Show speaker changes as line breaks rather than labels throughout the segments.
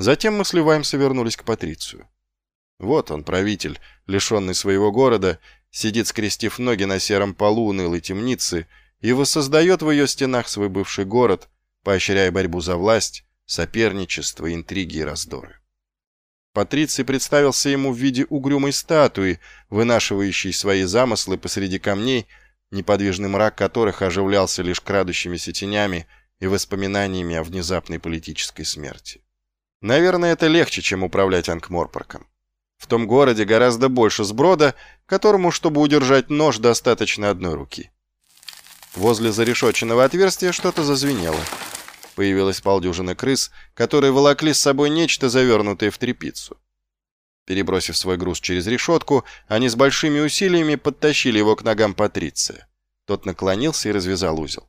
Затем мы сливаемся вернулись к Патрицию. Вот он, правитель, лишенный своего города, сидит, скрестив ноги на сером полу унылой темницы и воссоздает в ее стенах свой бывший город, поощряя борьбу за власть, соперничество, интриги и раздоры. Патриций представился ему в виде угрюмой статуи, вынашивающей свои замыслы посреди камней, неподвижный мрак которых оживлялся лишь крадущимися тенями и воспоминаниями о внезапной политической смерти. Наверное, это легче, чем управлять Ангморпорком. В том городе гораздо больше сброда, которому, чтобы удержать нож, достаточно одной руки. Возле зарешоченного отверстия что-то зазвенело. Появилась полдюжины крыс, которые волокли с собой нечто, завернутое в тряпицу. Перебросив свой груз через решетку, они с большими усилиями подтащили его к ногам Патриция. Тот наклонился и развязал узел.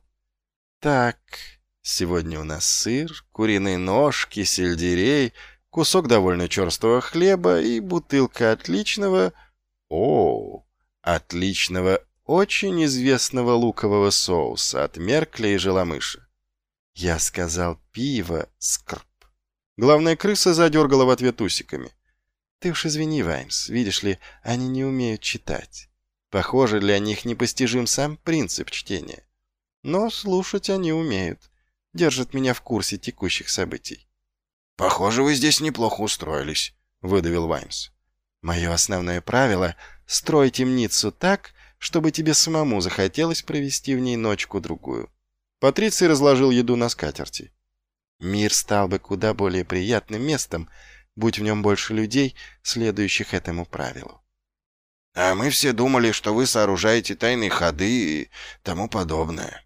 «Так, сегодня у нас сыр, куриные ножки, сельдерей, кусок довольно черствого хлеба и бутылка отличного... О, отличного, очень известного лукового соуса от Меркля и Желомыша. Я сказал пиво, скрп. Главная крыса задергала в ответ усиками. Ты уж извини, Ваймс, видишь ли, они не умеют читать. Похоже, для них непостижим сам принцип чтения. Но слушать они умеют. Держат меня в курсе текущих событий.
«Похоже, вы здесь неплохо устроились», — выдавил Ваймс.
«Мое основное правило — строй темницу так, чтобы тебе самому захотелось провести в ней ночку-другую». Патриций разложил еду на скатерти. «Мир стал бы куда более приятным местом, будь в нем больше людей, следующих этому правилу».
«А мы все думали, что вы сооружаете тайные ходы и тому подобное».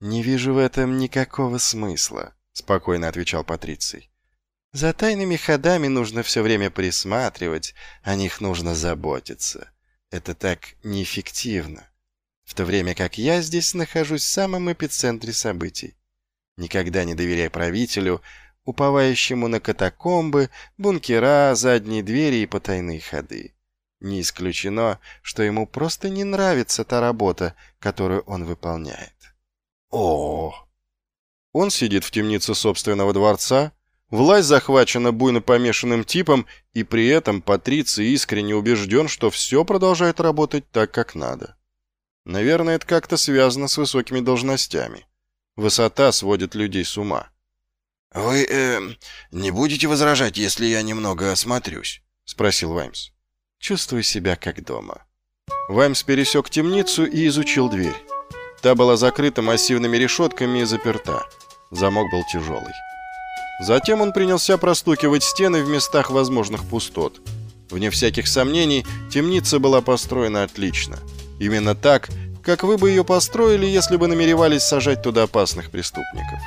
«Не вижу в этом никакого смысла», — спокойно отвечал Патриций. За тайными ходами нужно все время присматривать, о них нужно заботиться. Это так неэффективно. В то время как я здесь нахожусь в самом эпицентре событий. Никогда не доверяй правителю, уповающему на катакомбы, бункера, задние двери и потайные ходы. Не исключено, что ему просто не нравится та работа, которую он выполняет.
О,
Он сидит в темнице собственного дворца, Власть захвачена буйно помешанным типом, и при этом Патриций искренне убежден, что все продолжает работать так, как надо. Наверное, это как-то связано с высокими должностями. Высота сводит людей с ума.
«Вы э, не будете возражать, если я немного осмотрюсь?» — спросил Ваймс.
«Чувствую себя как дома». Ваймс пересек темницу и изучил дверь. Та была закрыта массивными решетками и заперта. Замок был тяжелый. Затем он принялся простукивать стены в местах возможных пустот. Вне всяких сомнений, темница была построена отлично. Именно так, как вы бы ее построили, если бы намеревались сажать туда опасных преступников.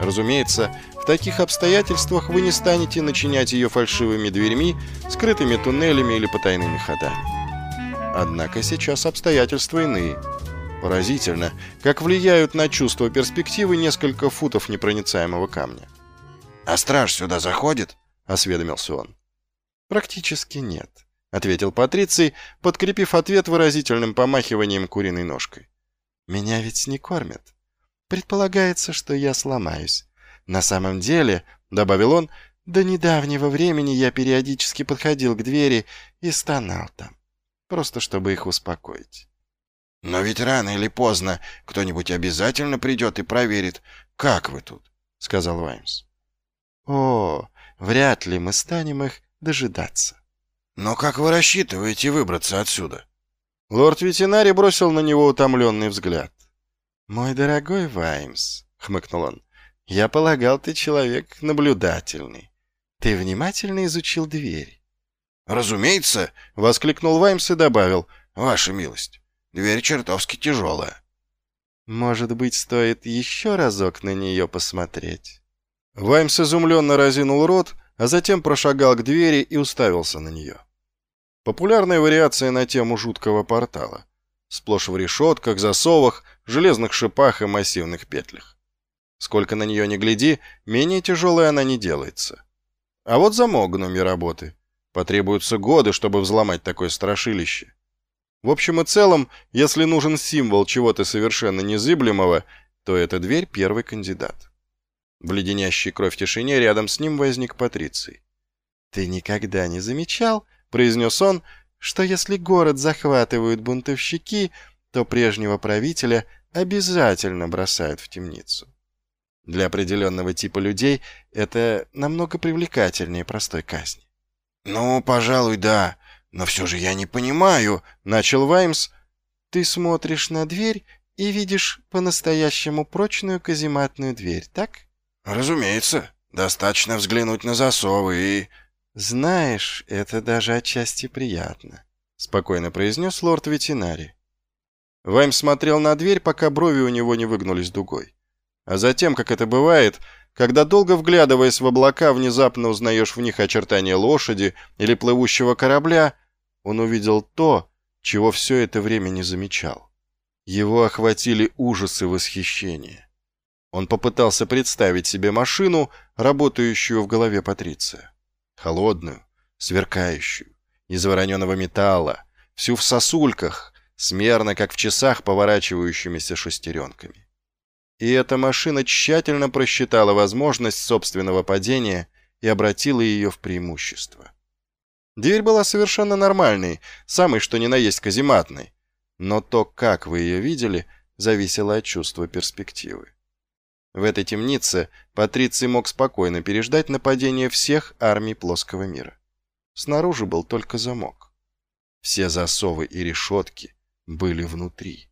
Разумеется, в таких обстоятельствах вы не станете начинять ее фальшивыми дверьми, скрытыми туннелями или потайными ходами. Однако сейчас обстоятельства иные. Поразительно, как влияют на чувство перспективы несколько футов непроницаемого камня.
«А страж сюда заходит?»
— осведомился он. «Практически нет», — ответил Патриций, подкрепив ответ выразительным помахиванием куриной ножкой. «Меня ведь не кормят. Предполагается, что я сломаюсь. На самом деле, — добавил он, — до недавнего времени я периодически подходил к двери и стонал там, просто чтобы их успокоить».
«Но ведь рано или поздно кто-нибудь обязательно придет и проверит, как вы тут», — сказал Ваймс.
О, вряд ли мы станем их дожидаться.
Но как вы рассчитываете выбраться отсюда?
Лорд Ветенари бросил на него утомленный взгляд. «Мой дорогой Ваймс», — хмыкнул он, — «я полагал, ты человек наблюдательный. Ты внимательно изучил дверь».
«Разумеется», —
воскликнул Ваймс и добавил,
«Ваша милость, дверь чертовски тяжелая».
«Может быть, стоит еще разок на нее посмотреть?» Ваймс изумленно разинул рот, а затем прошагал к двери и уставился на нее. Популярная вариация на тему жуткого портала. Сплошь в решетках, засовах, железных шипах и массивных петлях. Сколько на нее не гляди, менее тяжелой она не делается. А вот замок гноми работы. Потребуются годы, чтобы взломать такое страшилище. В общем и целом, если нужен символ чего-то совершенно незыблемого, то эта дверь первый кандидат. В леденящей кровь тишине рядом с ним возник Патриций. «Ты никогда не замечал, — произнес он, — что если город захватывают бунтовщики, то прежнего правителя обязательно бросают в темницу. Для определенного типа людей это намного привлекательнее простой казни.
«Ну, пожалуй, да. Но все же я не понимаю», — начал Ваймс.
«Ты смотришь на дверь и видишь по-настоящему прочную казематную дверь, так?»
«Разумеется. Достаточно взглянуть на засовы и...»
«Знаешь, это даже отчасти приятно», — спокойно произнес лорд-ветеринарий. Вайм смотрел на дверь, пока брови у него не выгнулись дугой. А затем, как это бывает, когда долго вглядываясь в облака, внезапно узнаешь в них очертания лошади или плывущего корабля, он увидел то, чего все это время не замечал. Его охватили ужас и восхищение. Он попытался представить себе машину, работающую в голове Патриция. Холодную, сверкающую, из вороненого металла, всю в сосульках, смерно, как в часах, поворачивающимися шестеренками. И эта машина тщательно просчитала возможность собственного падения и обратила ее в преимущество. Дверь была совершенно нормальной, самой что ни на есть казематной, но то, как вы ее видели, зависело от чувства перспективы. В этой темнице Патриций мог спокойно переждать нападение всех армий плоского мира. Снаружи был только замок. Все засовы и решетки были внутри.